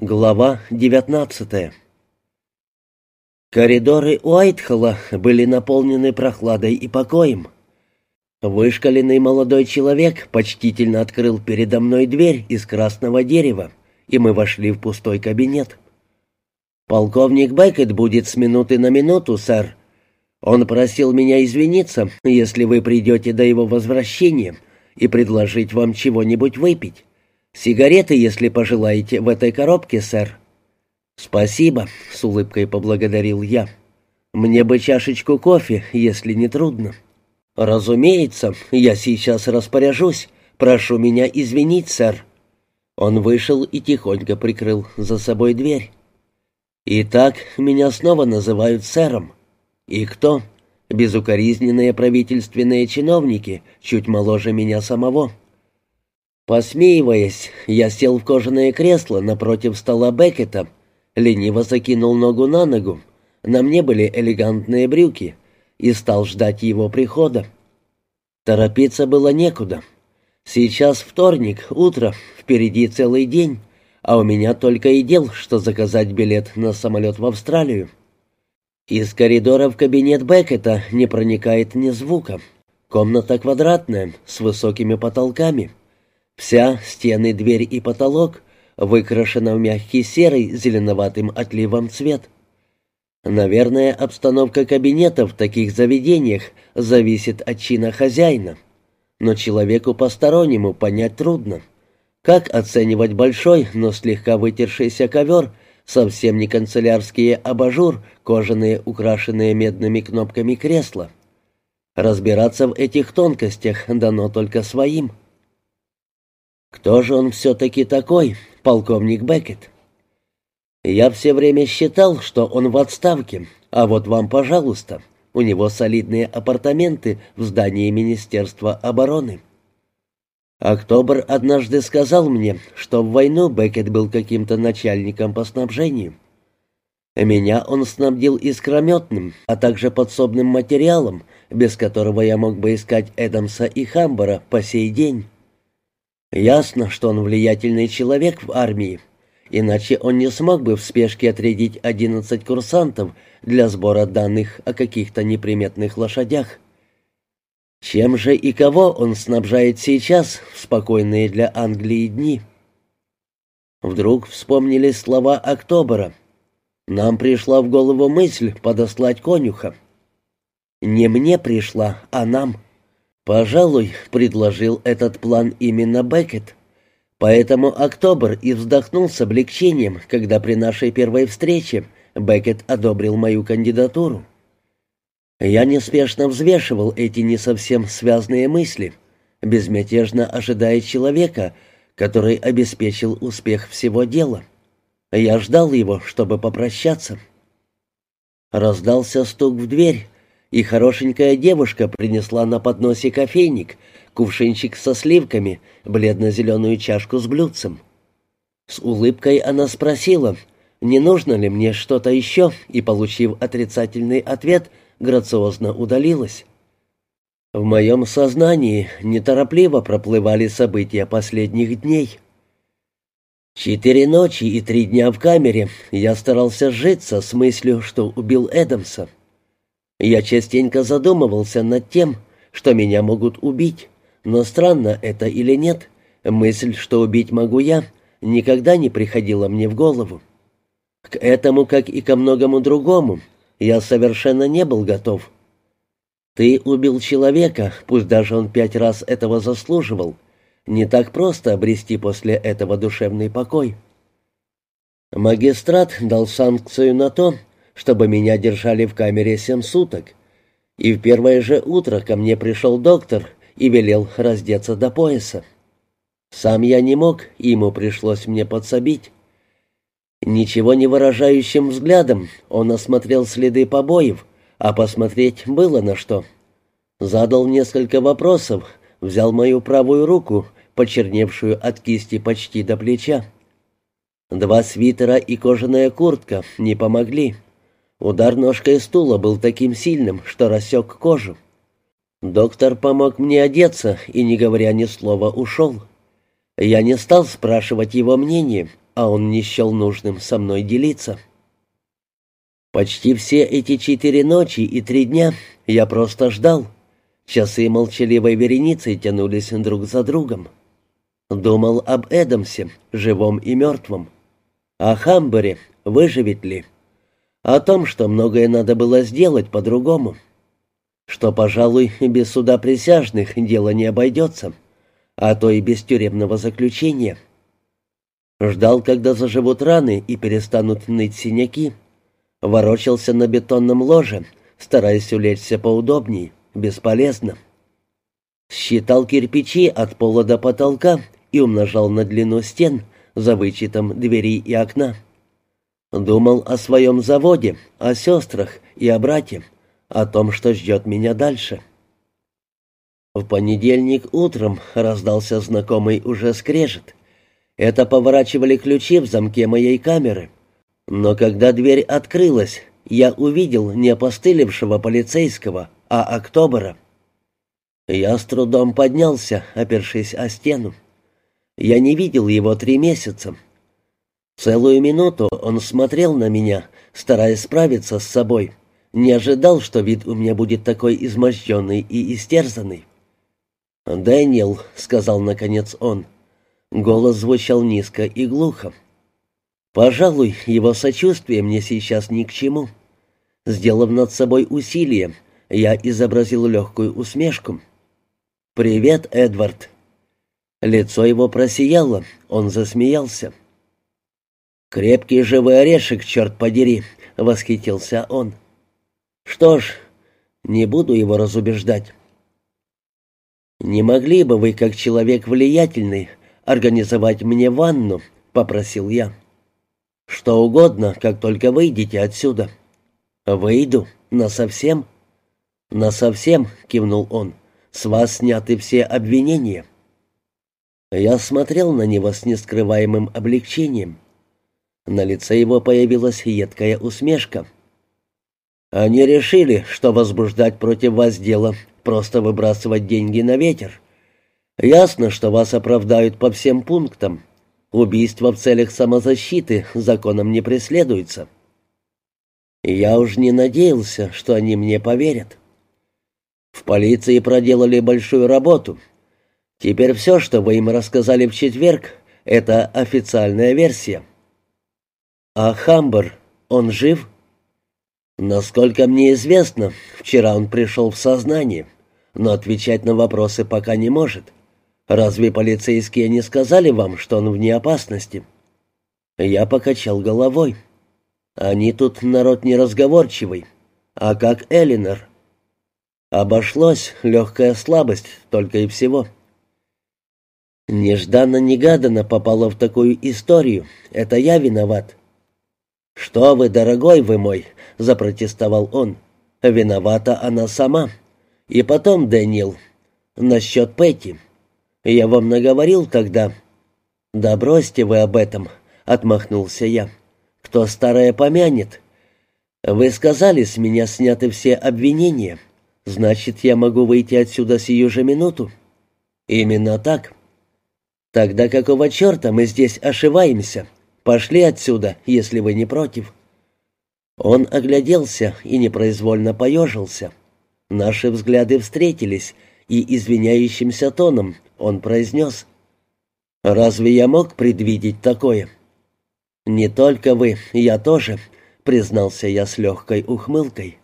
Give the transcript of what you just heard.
Глава 19 Коридоры Уайтхолла были наполнены прохладой и покоем. Вышкаленный молодой человек почтительно открыл передо мной дверь из красного дерева, и мы вошли в пустой кабинет. «Полковник Беккет будет с минуты на минуту, сэр. Он просил меня извиниться, если вы придете до его возвращения, и предложить вам чего-нибудь выпить». «Сигареты, если пожелаете, в этой коробке, сэр». «Спасибо», — с улыбкой поблагодарил я. «Мне бы чашечку кофе, если не трудно». «Разумеется, я сейчас распоряжусь. Прошу меня извинить, сэр». Он вышел и тихонько прикрыл за собой дверь. «Итак, меня снова называют сэром. И кто? Безукоризненные правительственные чиновники, чуть моложе меня самого». Посмеиваясь, я сел в кожаное кресло напротив стола Беккета, лениво закинул ногу на ногу, на мне были элегантные брюки, и стал ждать его прихода. Торопиться было некуда. Сейчас вторник, утро, впереди целый день, а у меня только и дел, что заказать билет на самолет в Австралию. Из коридора в кабинет Беккета не проникает ни звука. Комната квадратная, с высокими потолками — Вся, стены, дверь и потолок, выкрашена в мягкий серый зеленоватым отливом цвет. Наверное, обстановка кабинета в таких заведениях зависит от чина хозяина. Но человеку постороннему понять трудно. Как оценивать большой, но слегка вытершийся ковер, совсем не канцелярские абажур, кожаные, украшенные медными кнопками кресла? Разбираться в этих тонкостях дано только своим. Кто же он все-таки такой, полковник Беккет? Я все время считал, что он в отставке, а вот вам, пожалуйста, у него солидные апартаменты в здании Министерства обороны. Октобер однажды сказал мне, что в войну Беккет был каким-то начальником по снабжению. Меня он снабдил искрометным, а также подсобным материалом, без которого я мог бы искать Эдамса и Хамбера по сей день. Ясно, что он влиятельный человек в армии, иначе он не смог бы в спешке отрядить одиннадцать курсантов для сбора данных о каких-то неприметных лошадях. Чем же и кого он снабжает сейчас в спокойные для Англии дни? Вдруг вспомнили слова Октобера. Нам пришла в голову мысль подослать конюха. Не мне пришла, а нам. Пожалуй, предложил этот план именно Беккет. Поэтому Октобер и вздохнул с облегчением, когда при нашей первой встрече Беккет одобрил мою кандидатуру. Я неспешно взвешивал эти не совсем связные мысли, безмятежно ожидая человека, который обеспечил успех всего дела. Я ждал его, чтобы попрощаться. Раздался стук в дверь, и хорошенькая девушка принесла на подносе кофейник, кувшинчик со сливками, бледно-зеленую чашку с блюдцем. С улыбкой она спросила, не нужно ли мне что-то еще, и, получив отрицательный ответ, грациозно удалилась. В моем сознании неторопливо проплывали события последних дней. Четыре ночи и три дня в камере я старался сжиться с мыслью, что убил Эдамса. Я частенько задумывался над тем, что меня могут убить, но странно это или нет, мысль, что убить могу я, никогда не приходила мне в голову. К этому, как и ко многому другому, я совершенно не был готов. Ты убил человека, пусть даже он пять раз этого заслуживал. Не так просто обрести после этого душевный покой. Магистрат дал санкцию на то, чтобы меня держали в камере семь суток. И в первое же утро ко мне пришел доктор и велел раздеться до пояса. Сам я не мог, ему пришлось мне подсобить. Ничего не выражающим взглядом он осмотрел следы побоев, а посмотреть было на что. Задал несколько вопросов, взял мою правую руку, почерневшую от кисти почти до плеча. Два свитера и кожаная куртка не помогли. Удар ножкой стула был таким сильным, что рассек кожу. Доктор помог мне одеться и, не говоря ни слова, ушел. Я не стал спрашивать его мнение, а он не счел нужным со мной делиться. Почти все эти четыре ночи и три дня я просто ждал. Часы молчаливой вереницей тянулись друг за другом. Думал об Эдамсе, живом и мертвом. О Хамбере, выживет ли. О том, что многое надо было сделать по-другому. Что, пожалуй, без суда присяжных дело не обойдется, а то и без тюремного заключения. Ждал, когда заживут раны и перестанут ныть синяки. Ворочался на бетонном ложе, стараясь улечься поудобней. Бесполезно. Считал кирпичи от пола до потолка и умножал на длину стен за вычетом двери и окна. Думал о своем заводе, о сестрах и о брате, о том, что ждет меня дальше. В понедельник утром раздался знакомый уже скрежет. Это поворачивали ключи в замке моей камеры. Но когда дверь открылась, я увидел не опостылевшего полицейского, а Октобера. Я с трудом поднялся, опершись о стену. Я не видел его три месяца. Целую минуту он смотрел на меня, стараясь справиться с собой. Не ожидал, что вид у меня будет такой изможденный и истерзанный. «Дэниел», — сказал наконец он, — Голос звучал низко и глухо. Пожалуй, его сочувствие мне сейчас ни к чему. Сделав над собой усилие, я изобразил легкую усмешку. «Привет, Эдвард». Лицо его просияло, он засмеялся. «Крепкий живой орешек, черт подери!» — восхитился он. «Что ж, не буду его разубеждать». «Не могли бы вы, как человек влиятельный, организовать мне ванну», — попросил я. «Что угодно, как только выйдете отсюда». «Выйду? Насовсем?» «Насовсем», — кивнул он. «С вас сняты все обвинения». Я смотрел на него с нескрываемым облегчением. На лице его появилась едкая усмешка. «Они решили, что возбуждать против вас дело — просто выбрасывать деньги на ветер. Ясно, что вас оправдают по всем пунктам. Убийство в целях самозащиты законом не преследуется. Я уж не надеялся, что они мне поверят. В полиции проделали большую работу. Теперь все, что вы им рассказали в четверг, это официальная версия. А Хамбер, он жив? Насколько мне известно, вчера он пришел в сознание, но отвечать на вопросы пока не может. Разве полицейские не сказали вам, что он вне опасности?» Я покачал головой. «Они тут народ неразговорчивый. А как Элинор?» «Обошлось, легкая слабость, только и всего». «Нежданно-негаданно попала в такую историю. Это я виноват». «Что вы, дорогой вы мой!» — запротестовал он. «Виновата она сама. И потом, Дэниел, насчет Петти. Я вам наговорил тогда». «Да бросьте вы об этом», — отмахнулся я. «Кто старое помянет?» «Вы сказали, с меня сняты все обвинения. Значит, я могу выйти отсюда сию же минуту?» «Именно так». «Тогда какого черта мы здесь ошиваемся? Пошли отсюда, если вы не против». Он огляделся и непроизвольно поежился. Наши взгляды встретились, и извиняющимся тоном он произнес. «Разве я мог предвидеть такое?» «Не только вы, я тоже», — признался я с легкой ухмылкой.